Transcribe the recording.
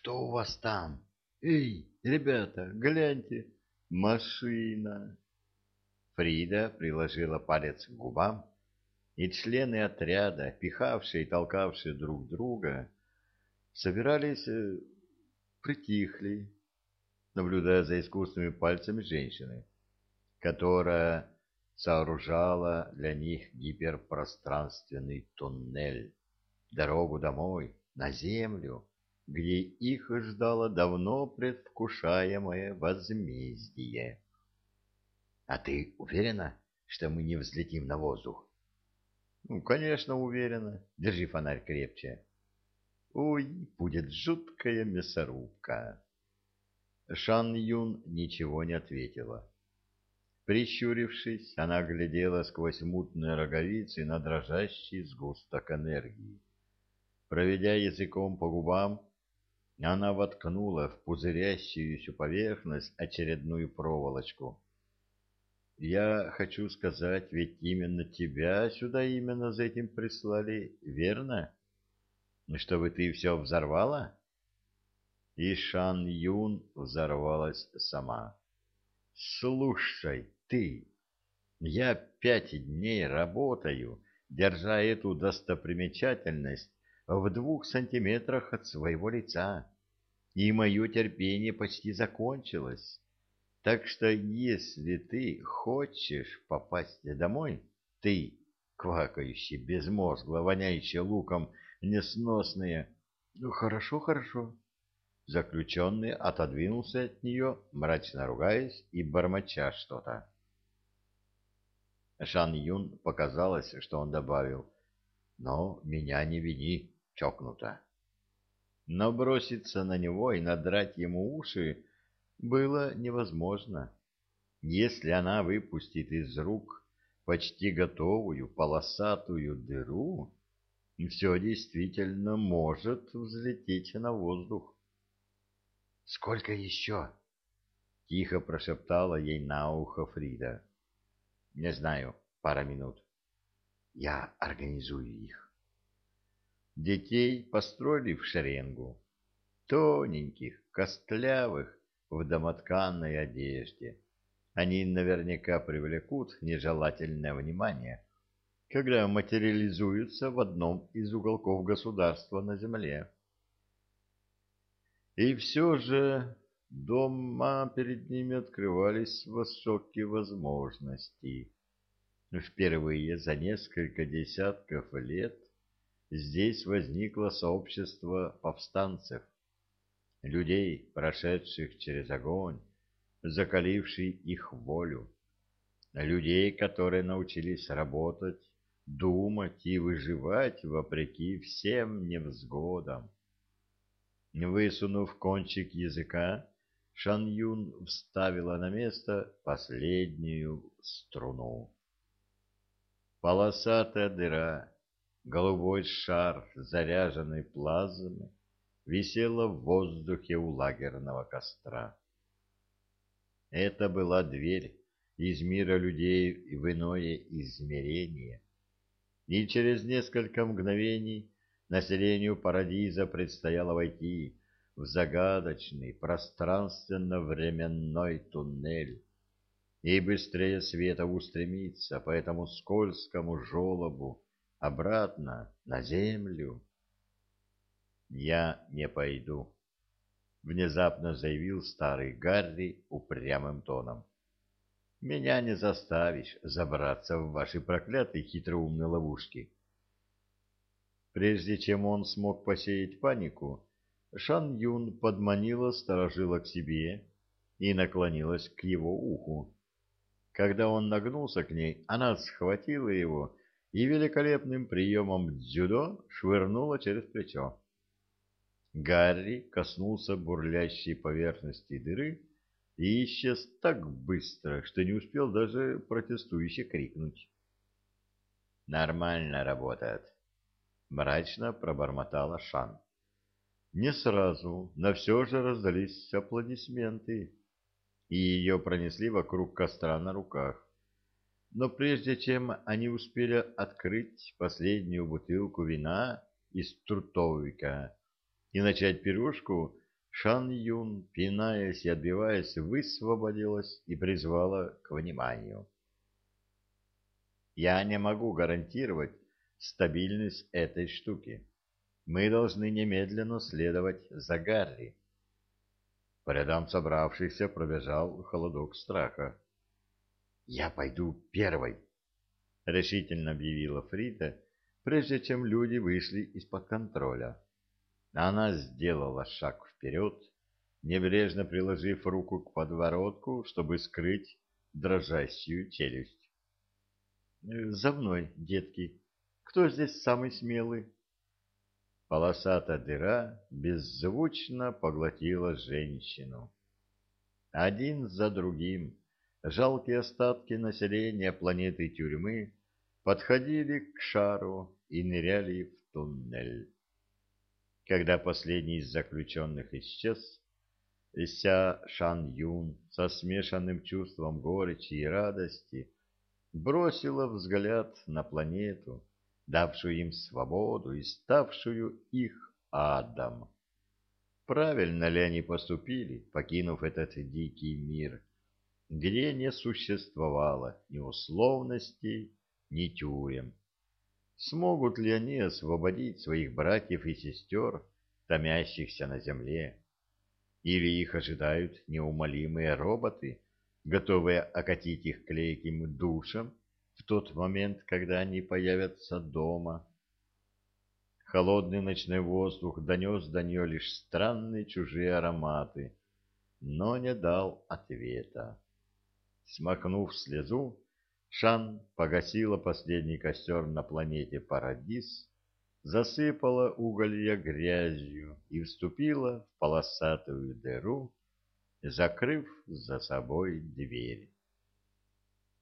Что у вас там? Эй, ребята, гляньте, машина. Фрида приложила палец к губам, и члены отряда, пихавшие и толкавшие друг друга, собирались, э, притихли, наблюдая за искусственными пальцами женщины, которая сооружала для них гиперпространственный туннель, дорогу домой, на землю, где их ждало давно предвкушаемое возмездие. — А ты уверена, что мы не взлетим на воздух? — Ну, конечно, уверена. Держи фонарь крепче. — Ой, будет жуткая мясорубка. Шан Юн ничего не ответила. Прищурившись, она глядела сквозь мутные роговицы на дрожащий сгусток энергии. Проведя языком по губам, она воткнула в пузырящуюся поверхность очередную проволочку. «Я хочу сказать, ведь именно тебя сюда именно за этим прислали, верно? Чтобы ты все взорвала?» И Шан Юн взорвалась сама. «Слушай, ты, я пять дней работаю, держа эту достопримечательность в двух сантиметрах от своего лица, и мое терпение почти закончилось. Так что если ты хочешь попасть домой, ты, квакающий, безмозгло, воняющий луком, несносные... Ну, хорошо, хорошо. Заключенный отодвинулся от нее, мрачно ругаясь и бормоча что-то. Шан Юн показалось, что он добавил, «Но меня не вини, чокнуто. Но броситься на него и надрать ему уши было невозможно. Если она выпустит из рук почти готовую полосатую дыру, все действительно может взлететь на воздух. — Сколько еще? — тихо прошептала ей на ухо Фрида. — Не знаю, пара минут. Я организую их. Детей построили в шеренгу, тоненьких, костлявых, в домотканной одежде. Они наверняка привлекут нежелательное внимание, когда материализуются в одном из уголков государства на земле. И все же дома перед ними открывались высокие возможности. Впервые за несколько десятков лет здесь возникло сообщество повстанцев, людей, прошедших через огонь, закаливший их волю, людей, которые научились работать, думать и выживать вопреки всем невзгодам. Высунув кончик языка, Шан Юн вставила на место последнюю струну. Полосатая дыра Голубой шар заряженной плазмы висела в воздухе у лагерного костра. Это была дверь из мира людей в иное измерение. И через несколько мгновений населению Парадиза предстояло войти в загадочный пространственно-временной туннель и быстрее света устремиться по этому скользкому желобу, обратно на землю. Я не пойду, внезапно заявил старый Гарри упрямым тоном. Меня не заставишь забраться в ваши проклятые хитроумные ловушки. Прежде чем он смог посеять панику, Шан Юн подманила сторожила к себе и наклонилась к его уху. Когда он нагнулся к ней, она схватила его и великолепным приемом дзюдо швырнула через плечо. Гарри коснулся бурлящей поверхности дыры и исчез так быстро, что не успел даже протестующе крикнуть. «Нормально работает», — мрачно пробормотала Шан. Не сразу, но все же раздались аплодисменты, и ее пронесли вокруг костра на руках. Но прежде чем они успели открыть последнюю бутылку вина из трутовика и начать пирожку, Шан Юн, пинаясь и отбиваясь, высвободилась и призвала к вниманию. «Я не могу гарантировать стабильность этой штуки. Мы должны немедленно следовать за Гарри». По рядам собравшихся пробежал холодок страха. «Я пойду первой», — решительно объявила Фрида, прежде чем люди вышли из-под контроля. Она сделала шаг вперед, небрежно приложив руку к подворотку, чтобы скрыть дрожащую челюсть. «За мной, детки. Кто здесь самый смелый?» Полосатая дыра беззвучно поглотила женщину. Один за другим жалкие остатки населения планеты тюрьмы подходили к шару и ныряли в туннель. Когда последний из заключенных исчез, Ся Шан Юн со смешанным чувством горечи и радости бросила взгляд на планету, давшую им свободу и ставшую их адом. Правильно ли они поступили, покинув этот дикий мир, где не существовало ни условностей, ни тюрем? Смогут ли они освободить своих братьев и сестер, томящихся на земле? Или их ожидают неумолимые роботы, готовые окатить их клейким душем в тот момент, когда они появятся дома? Холодный ночной воздух донес до нее лишь странные чужие ароматы, но не дал ответа. Смахнув слезу, Шан погасила последний костер на планете Парадис, засыпала уголья грязью и вступила в полосатую дыру, закрыв за собой дверь.